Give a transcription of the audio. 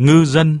ngư dân.